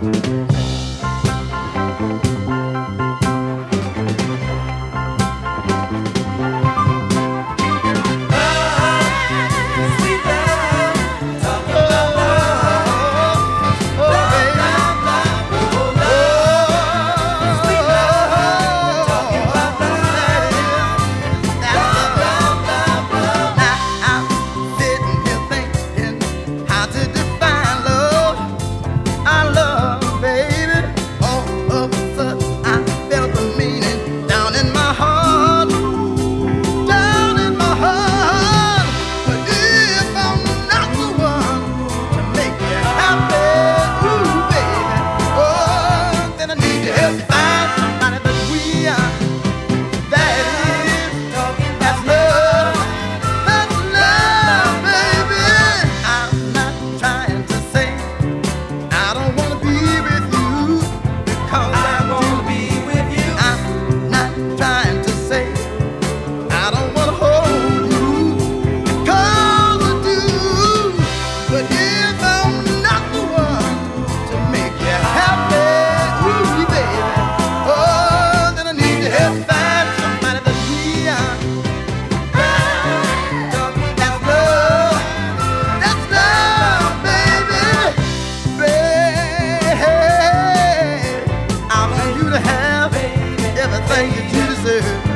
Bye. thing that you deserve.